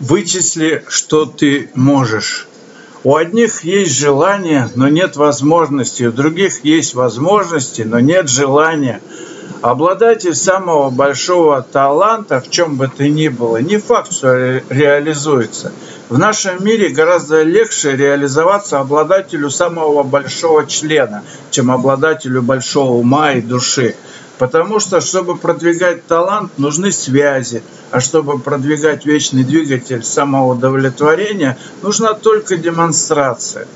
Вычисли, что ты можешь. У одних есть желание, но нет возможности, у других есть возможности, но нет желания. Обладатель самого большого таланта, в чем бы то ни было, не факт, что реализуется. В нашем мире гораздо легче реализоваться обладателю самого большого члена, чем обладателю большого ума и души. Потому что, чтобы продвигать талант, нужны связи, а чтобы продвигать вечный двигатель самоудовлетворения, нужна только демонстрация.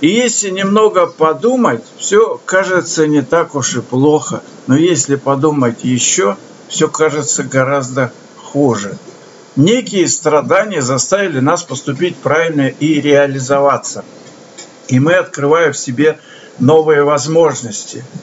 И если немного подумать, все кажется не так уж и плохо. Но если подумать еще, все кажется гораздо хуже. Некие страдания заставили нас поступить правильно и реализоваться. И мы открываем в себе новые возможности –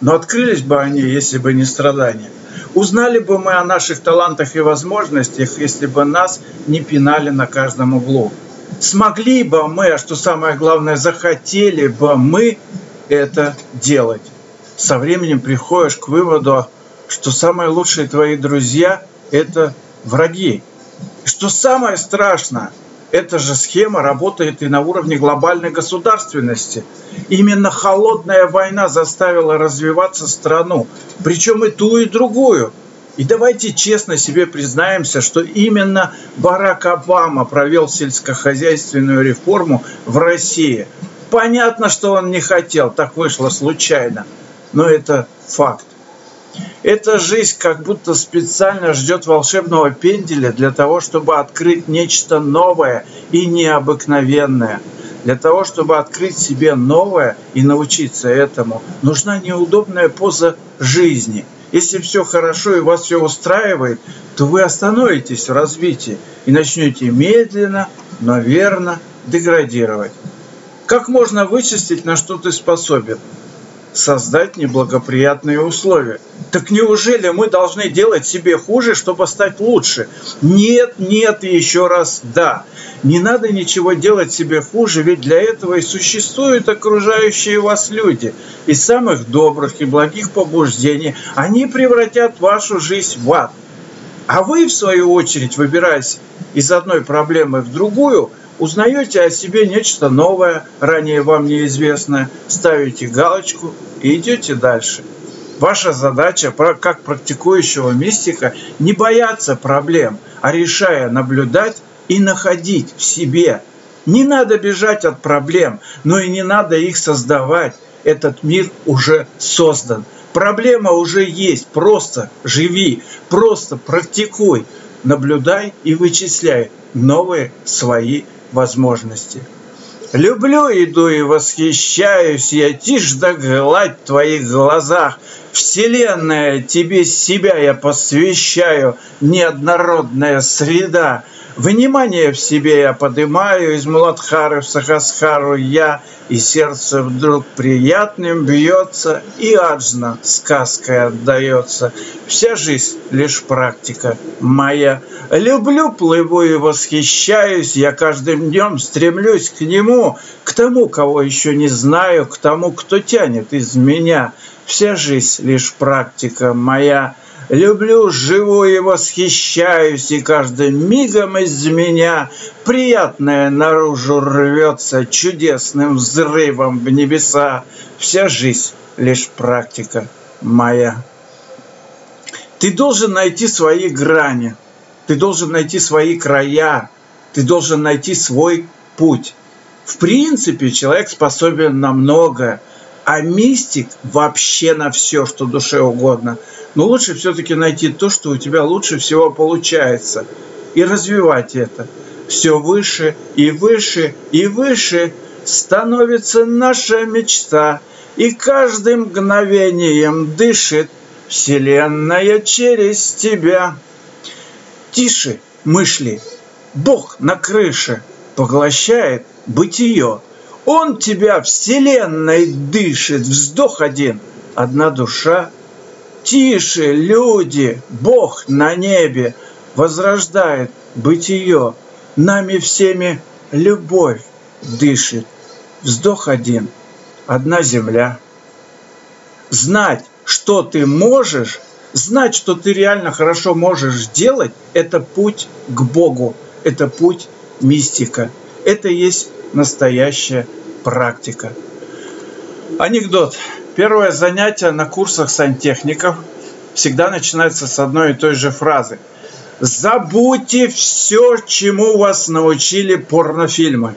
но открылись бы они, если бы не страдания. Узнали бы мы о наших талантах и возможностях, если бы нас не пинали на каждом углу. Смогли бы мы, а что самое главное, захотели бы мы это делать. Со временем приходишь к выводу, что самые лучшие твои друзья – это враги. Что самое страшное – эта же схема работает и на уровне глобальной государственности. Именно холодная война заставила развиваться страну, причем и ту, и другую. И давайте честно себе признаемся, что именно Барак Обама провел сельскохозяйственную реформу в России. Понятно, что он не хотел, так вышло случайно, но это факт. Эта жизнь как будто специально ждет волшебного пенделя для того, чтобы открыть нечто новое и необыкновенное. Для того, чтобы открыть себе новое и научиться этому, нужна неудобная поза жизни. Если все хорошо и вас все устраивает, то вы остановитесь в развитии и начнете медленно, но верно деградировать. Как можно вычислить, на что ты способен? Создать неблагоприятные условия. Так неужели мы должны делать себе хуже, чтобы стать лучше? Нет, нет и еще раз да. Не надо ничего делать себе хуже, ведь для этого и существуют окружающие вас люди. Из самых добрых и благих побуждений они превратят вашу жизнь в ад. А вы, в свою очередь, выбираясь из одной проблемы в другую – узнаете о себе нечто новое, ранее вам неизвестное, ставите галочку и идете дальше. Ваша задача, как практикующего мистика, не бояться проблем, а решая наблюдать и находить в себе. Не надо бежать от проблем, но и не надо их создавать. Этот мир уже создан. Проблема уже есть. Просто живи, просто практикуй, наблюдай и вычисляй новые свои возможности. Люблю иду и восхищаюсь я, тишь да гладь в твоих глазах. Вселенная, тебе себя я посвящаю, неоднородная среда — Внимание в себе я подымаю, из Муладхары в Сахасхару я, и сердце вдруг приятным бьется, и аджна сказкой отдается. Вся жизнь лишь практика моя. Люблю, плыву и восхищаюсь, я каждым днем стремлюсь к нему, к тому, кого еще не знаю, к тому, кто тянет из меня. Вся жизнь лишь практика моя. Люблю, живу и восхищаюсь, и каждым мигом из меня приятное наружу рвется чудесным взрывом в небеса. Вся жизнь лишь практика моя. Ты должен найти свои грани, ты должен найти свои края, ты должен найти свой путь. В принципе, человек способен на многое, а мистик вообще на все, что душе угодно. Но лучше все-таки найти то, что у тебя лучше всего получается, и развивать это. Все выше и выше и выше становится наша мечта, и каждым мгновением дышит Вселенная через тебя. Тише, мышли, Бог на крыше поглощает бытие. Он тебя вселенной дышит, вздох один, одна душа. Тише, люди, Бог на небе возрождает бытие. Нами всеми любовь дышит, вздох один, одна земля. Знать, что ты можешь, знать, что ты реально хорошо можешь делать, это путь к Богу. это путь мистика. Это есть настоящая практика. Анекдот. Первое занятие на курсах сантехников всегда начинается с одной и той же фразы. Забудьте все, чему вас научили порнофильмы.